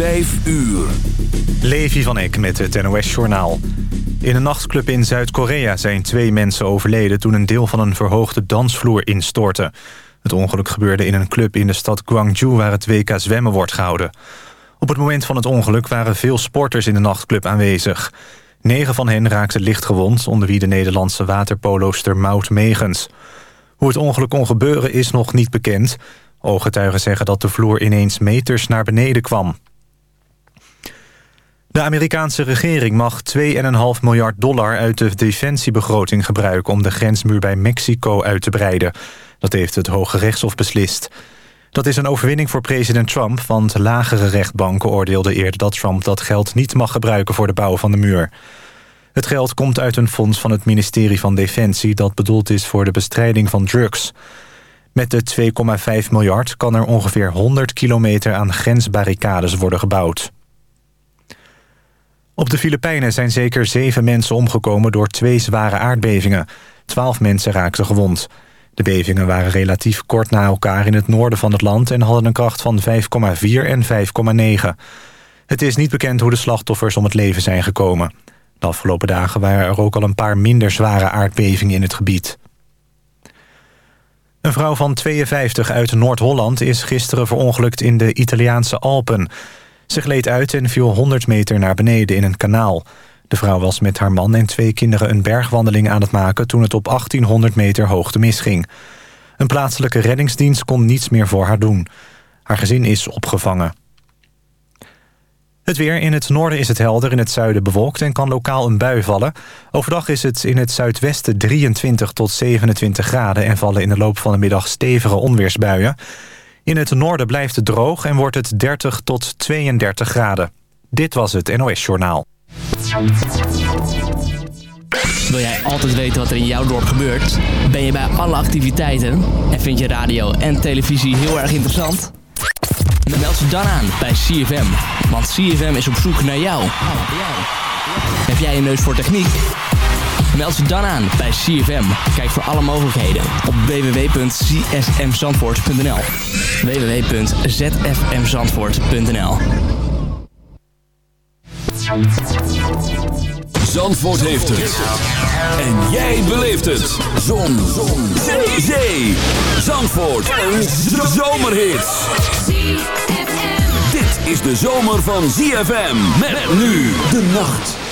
5 uur. Levi van Eck met het NOS-journaal. In een nachtclub in Zuid-Korea zijn twee mensen overleden... toen een deel van een verhoogde dansvloer instortte. Het ongeluk gebeurde in een club in de stad Gwangju... waar het WK zwemmen wordt gehouden. Op het moment van het ongeluk waren veel sporters in de nachtclub aanwezig. Negen van hen raakten lichtgewond... onder wie de Nederlandse waterpoloster Maud Megens. Hoe het ongeluk kon gebeuren is nog niet bekend... Ooggetuigen zeggen dat de vloer ineens meters naar beneden kwam. De Amerikaanse regering mag 2,5 miljard dollar uit de defensiebegroting gebruiken... om de grensmuur bij Mexico uit te breiden. Dat heeft het Hoge Rechtshof beslist. Dat is een overwinning voor president Trump... want lagere rechtbanken oordeelden eerder dat Trump dat geld niet mag gebruiken... voor de bouw van de muur. Het geld komt uit een fonds van het ministerie van Defensie... dat bedoeld is voor de bestrijding van drugs. Met de 2,5 miljard kan er ongeveer 100 kilometer aan grensbarricades worden gebouwd. Op de Filipijnen zijn zeker zeven mensen omgekomen door twee zware aardbevingen. Twaalf mensen raakten gewond. De bevingen waren relatief kort na elkaar in het noorden van het land... en hadden een kracht van 5,4 en 5,9. Het is niet bekend hoe de slachtoffers om het leven zijn gekomen. De afgelopen dagen waren er ook al een paar minder zware aardbevingen in het gebied. Een vrouw van 52 uit Noord-Holland is gisteren verongelukt in de Italiaanse Alpen... Ze gleed uit en viel 100 meter naar beneden in een kanaal. De vrouw was met haar man en twee kinderen een bergwandeling aan het maken... toen het op 1800 meter hoogte misging. Een plaatselijke reddingsdienst kon niets meer voor haar doen. Haar gezin is opgevangen. Het weer. In het noorden is het helder, in het zuiden bewolkt... en kan lokaal een bui vallen. Overdag is het in het zuidwesten 23 tot 27 graden... en vallen in de loop van de middag stevige onweersbuien... In het noorden blijft het droog en wordt het 30 tot 32 graden. Dit was het NOS Journaal. Wil jij altijd weten wat er in jouw dorp gebeurt? Ben je bij alle activiteiten? En vind je radio en televisie heel erg interessant? Dan meld ze dan aan bij CFM. Want CFM is op zoek naar jou. Heb jij een neus voor techniek? Meld ze dan aan bij CFM. Kijk voor alle mogelijkheden op www.csmzandvoort.nl www.zfmzandvoort.nl Zandvoort heeft het. En jij beleeft het. Zon. Zon. Zee. Zee. Zandvoort. Een zomerhit. Dit is de zomer van ZFM. Met nu de nacht.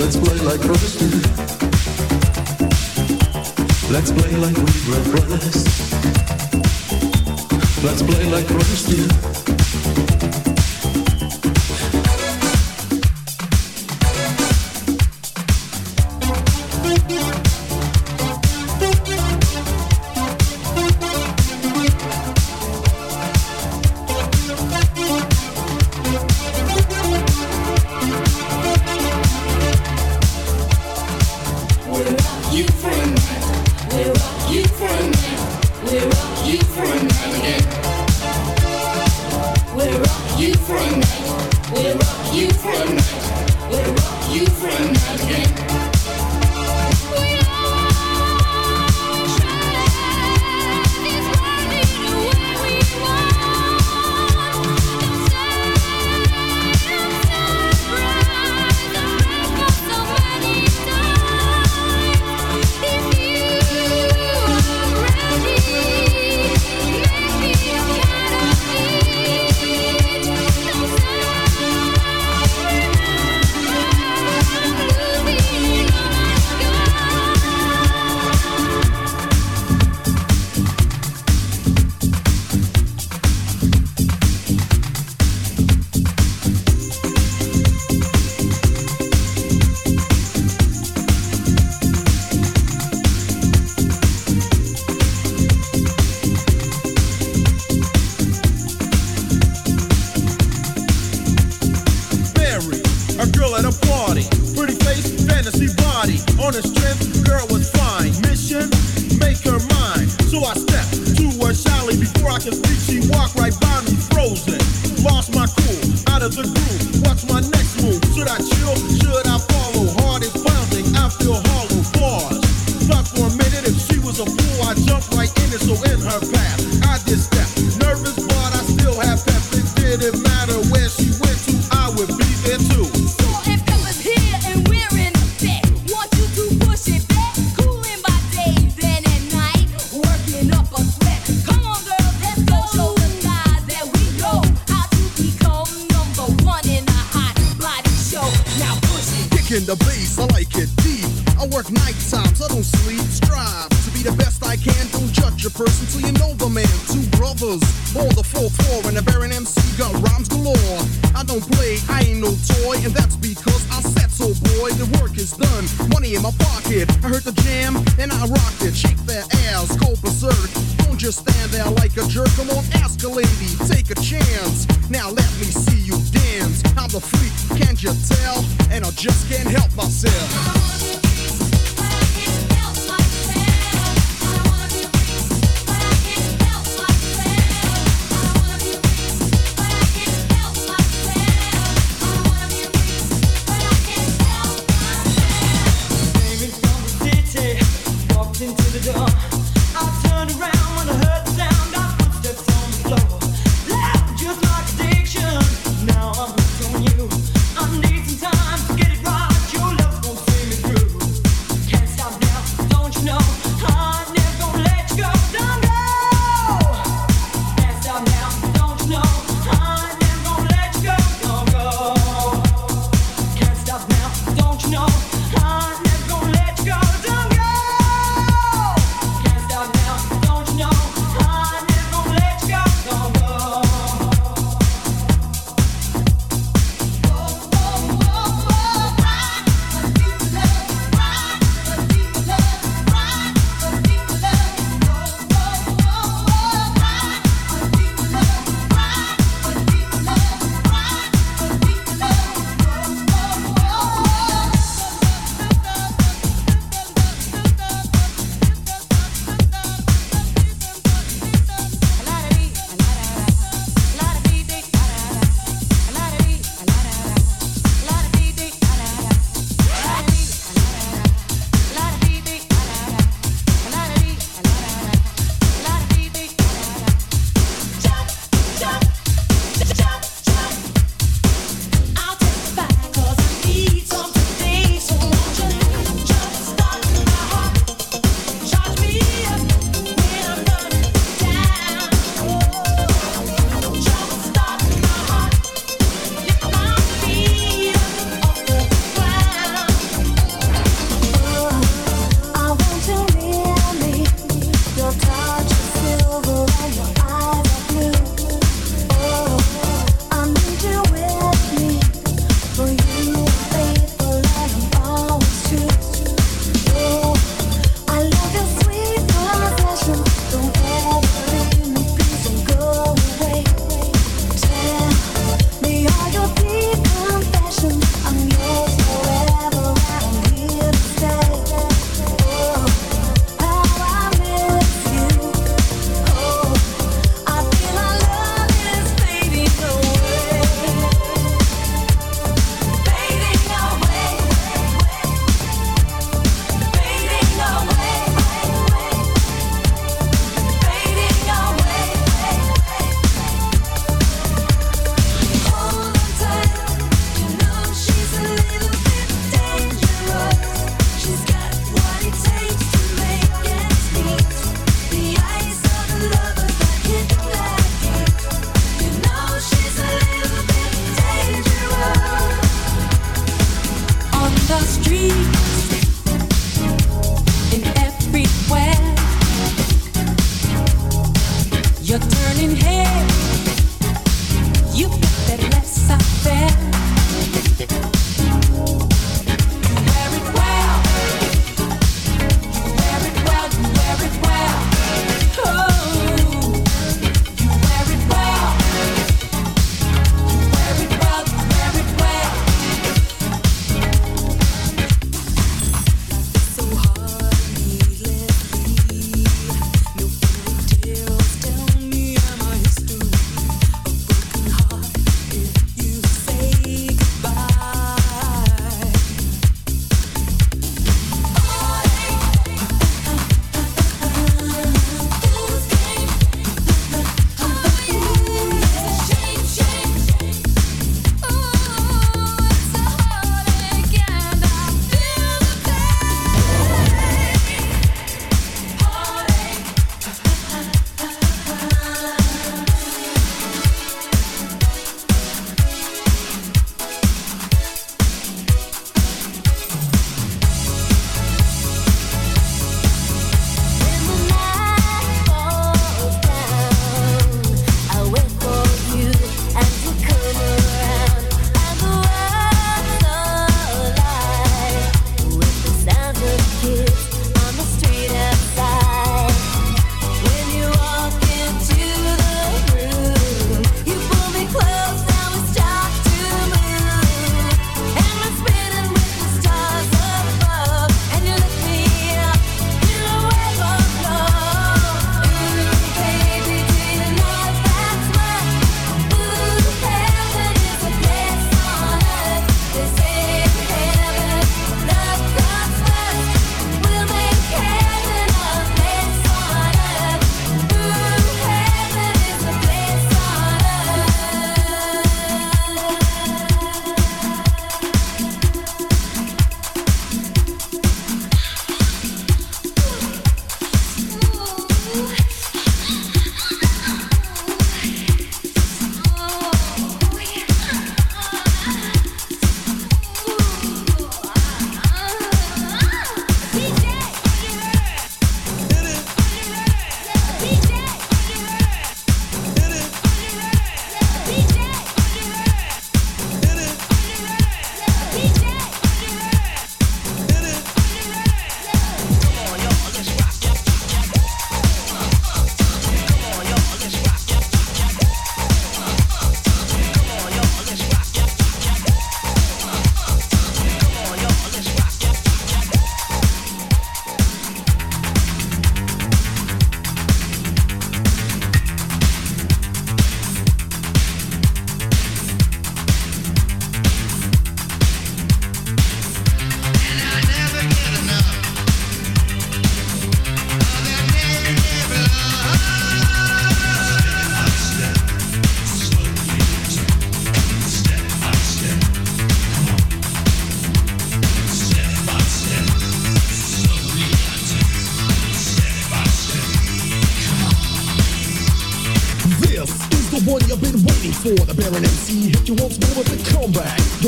Let's play like brothers do. Let's play like we were brothers. Let's play like brothers do. second, three, she walked right by me, frozen. Lost my cool, out of the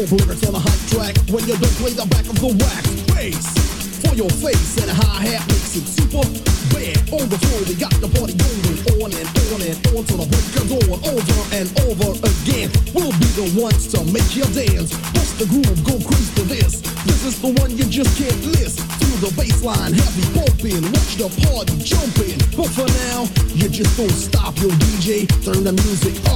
Don't lyrics on a hype track when you don't play the back of the wax. Bass for your face and a hi-hat makes it super bad. On the floor, we got the party going on and on and on till the break of dawn. Over and over again, we'll be the ones to make you dance. Bust the groove, go crazy to this. This is the one you just can't miss. Feel the bass line heavy bumping, watch the party jumping. But for now, you just don't stop your DJ, turn the music up.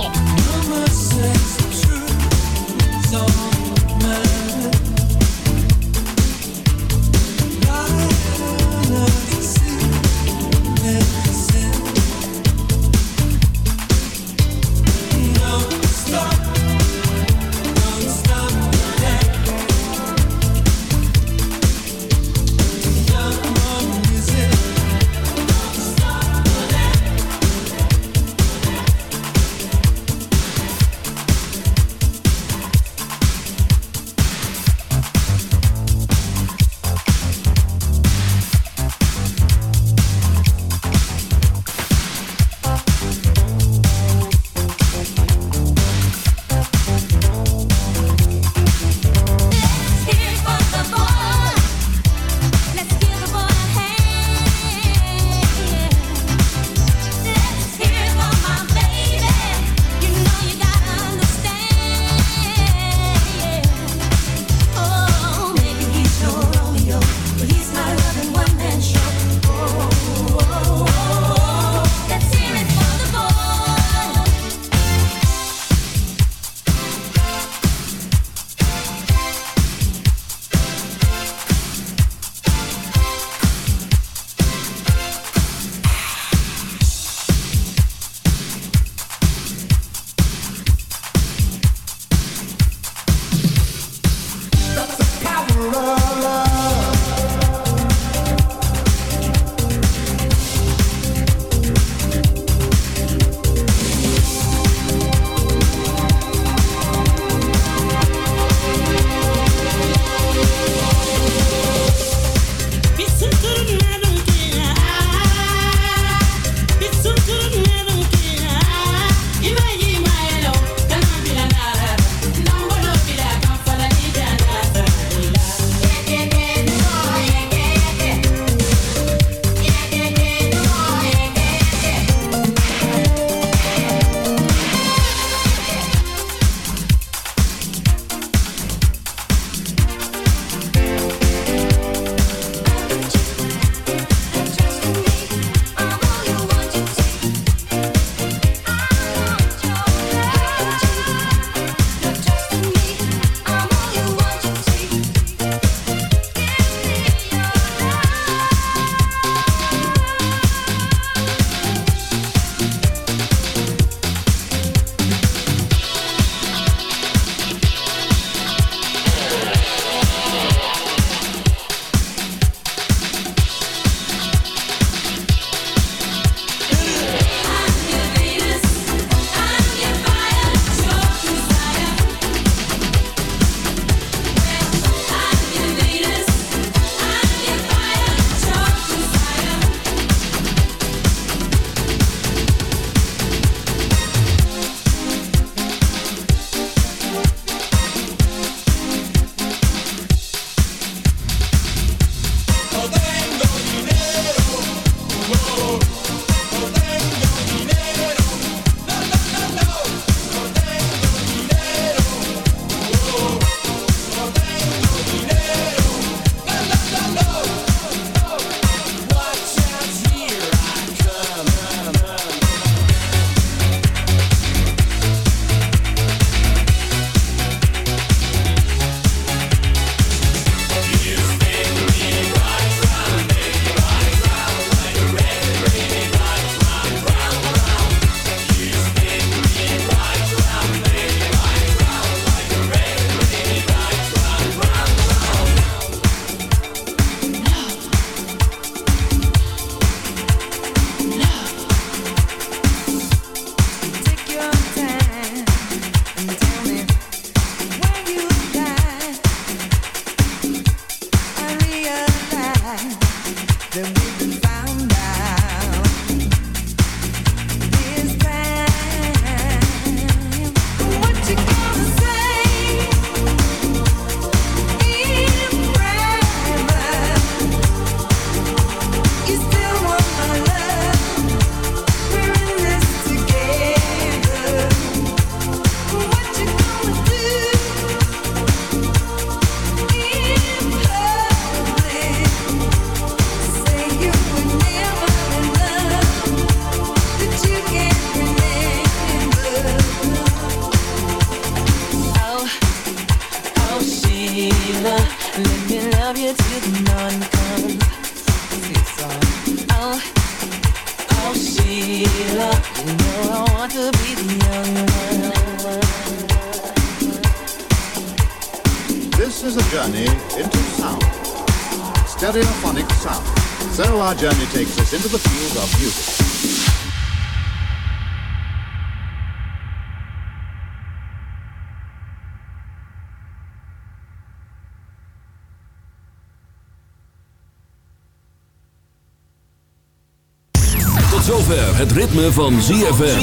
Ritme van ZFM.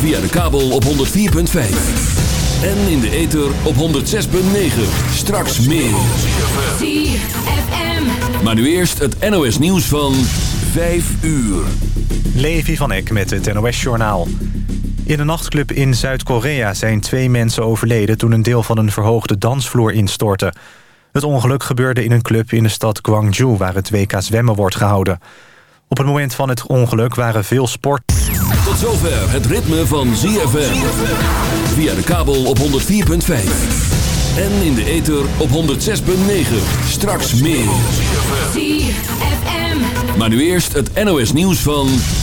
Via de kabel op 104.5. En in de ether op 106.9. Straks meer. ZFM. Maar nu eerst het NOS nieuws van 5 uur. Levi van Eck met het NOS-journaal. In een nachtclub in Zuid-Korea zijn twee mensen overleden... toen een deel van een verhoogde dansvloer instortte. Het ongeluk gebeurde in een club in de stad Gwangju... waar het WK zwemmen wordt gehouden. Op het moment van het ongeluk waren veel sport... Tot zover het ritme van ZFM. Via de kabel op 104.5. En in de ether op 106.9. Straks meer. ZFM. Maar nu eerst het NOS nieuws van...